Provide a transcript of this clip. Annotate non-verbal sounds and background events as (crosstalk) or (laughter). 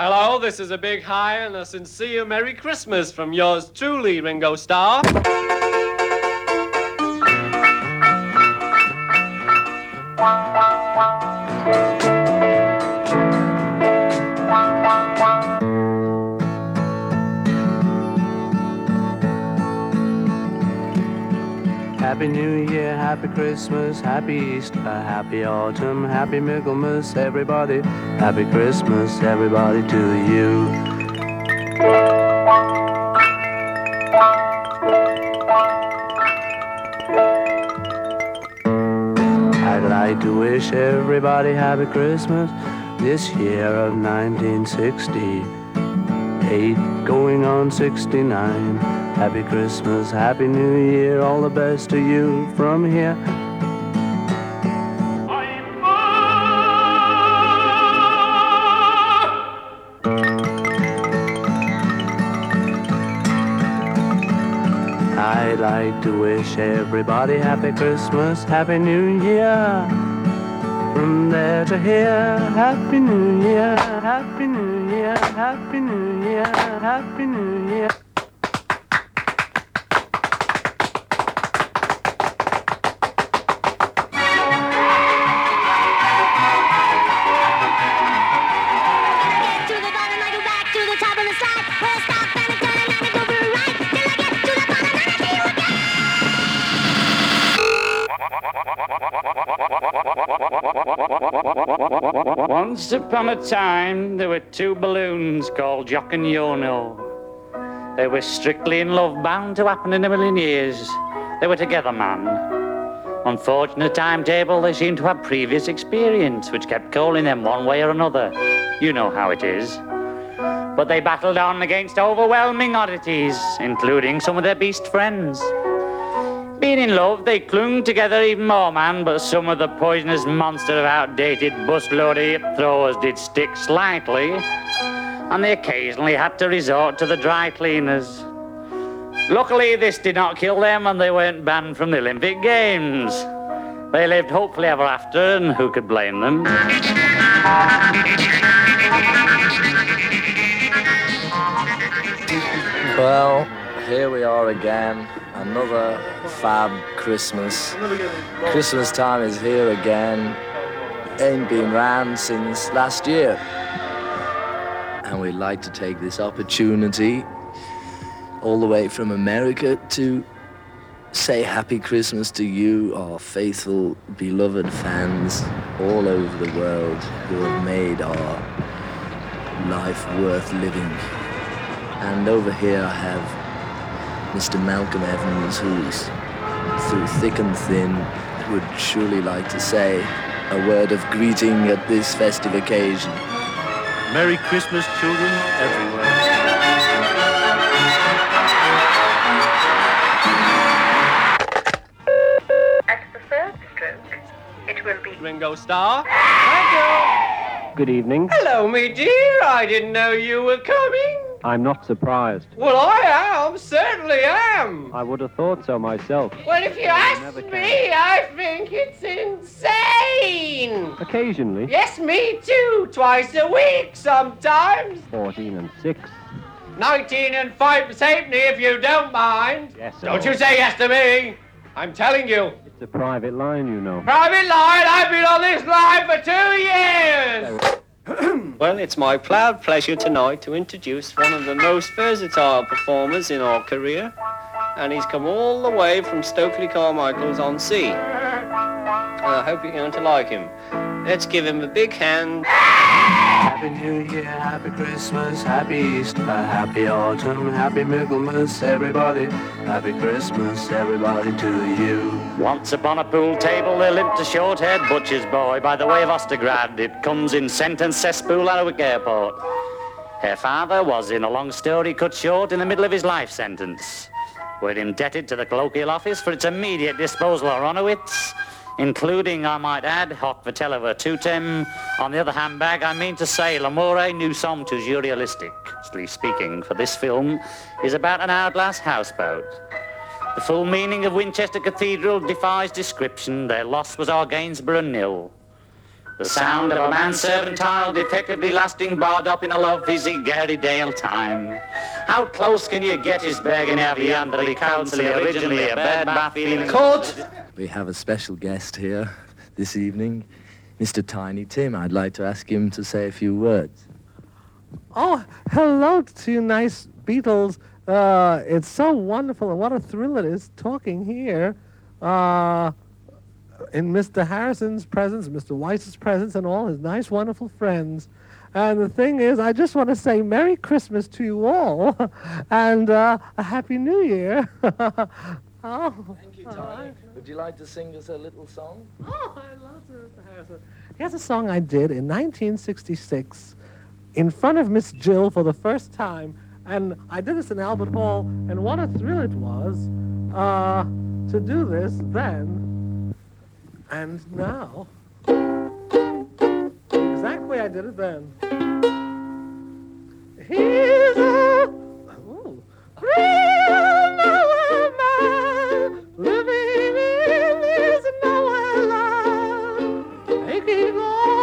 Hello, this is a big hi and a sincere Merry Christmas from yours truly, Ringo Starr. Happy New Year, Happy Christmas, Happy Easter, Happy Autumn, Happy Michaelmas, everybody. Happy Christmas, everybody, to you. I'd like to wish everybody Happy Christmas this year of 1968, going on 69. Happy Christmas, Happy New Year, all the best to you from here. I'd like to wish everybody Happy Christmas, Happy New Year. From there to here, Happy New Year, Happy New Year, Happy New Year, Happy New Year. Once upon a time, there were two balloons called Jock and Yono. They were strictly in love, bound to happen in a million years. They were together, man. Unfortunate timetable, they seemed to have previous experience, which kept calling them one way or another. You know how it is. But they battled on against overwhelming oddities, including some of their beast friends. Being in love, they clung together even more, man, but some of the poisonous monster of outdated busloader hip throwers did stick slightly, and they occasionally had to resort to the dry cleaners. Luckily, this did not kill them, and they weren't banned from the Olympic Games. They lived hopefully ever after, and who could blame them? Well, here we are again. Another fab Christmas. Christmas time is here again. Ain't been round since last year. And we'd like to take this opportunity all the way from America to say happy Christmas to you, our faithful, beloved fans all over the world who have made our life worth living. And over here I have Mr. Malcolm Evans, who's through thick and thin would surely like to say a word of greeting at this festive occasion. Merry Christmas, children everywhere. At the third stroke, it will be Ringo Starr. Thank you. Good evening. Hello, me dear. I didn't know you were coming. I'm not surprised. Well, I am. Certainly am. I would have thought so myself. Well, if you ask can. me, I think it's insane. Occasionally, Yes, me too. Twice a week sometimes. 14 and 6. 19 and 5 Safety, if you don't mind. Yes, sir. Don't you say yes to me. I'm telling you. It's a private line, you know. Private line, I've been on this line for two years. (clears throat) well, it's my proud pleasure tonight to introduce one of the most versatile performers in our career. And he's come all the way from Stokely Carmichael's on sea. And I hope you're going to like him. Let's give him a big hand. Happy New Year, Happy Christmas, Happy Easter, Happy Autumn, Happy Michaelmas, everybody. Happy Christmas, everybody, to you. Once upon a pool table there lived a short-haired butcher's boy by the way of Ostergrad. It comes in sentence cesspool at Arwick Airport. Her father was, in a long story cut short, in the middle of his life sentence. We're indebted to the colloquial office for its immediate disposal of Ronowitz, including, I might add, hoc vitella virtutem. On the other handbag, I mean to say, l'amore nous sommes toujours realistically speaking, for this film is about an hourglass houseboat. The full meaning of Winchester Cathedral defies description. Their loss was our Gainsborough nil. The sound of a manservant child effectively lasting barred up in a lovely Gary Dale time. How close can you get his begging heavy under the council originally a bad bath feeling court? We have a special guest here this evening, Mr. Tiny Tim. I'd like to ask him to say a few words. Oh, hello to you nice Beatles. Uh, it's so wonderful and what a thrill it is talking here uh, in Mr. Harrison's presence, Mr. Weiss's presence, and all his nice, wonderful friends. And the thing is, I just want to say Merry Christmas to you all (laughs) and uh, a Happy New Year. (laughs) oh, Thank you, Tiny. Would you like to sing us a little song? Oh, I love Mr. Harrison. Here's a song I did in 1966 in front of Miss Jill for the first time. And I did this in Albert Hall, and what a thrill it was uh, to do this then and now. Exactly, I did it then. Here's a que.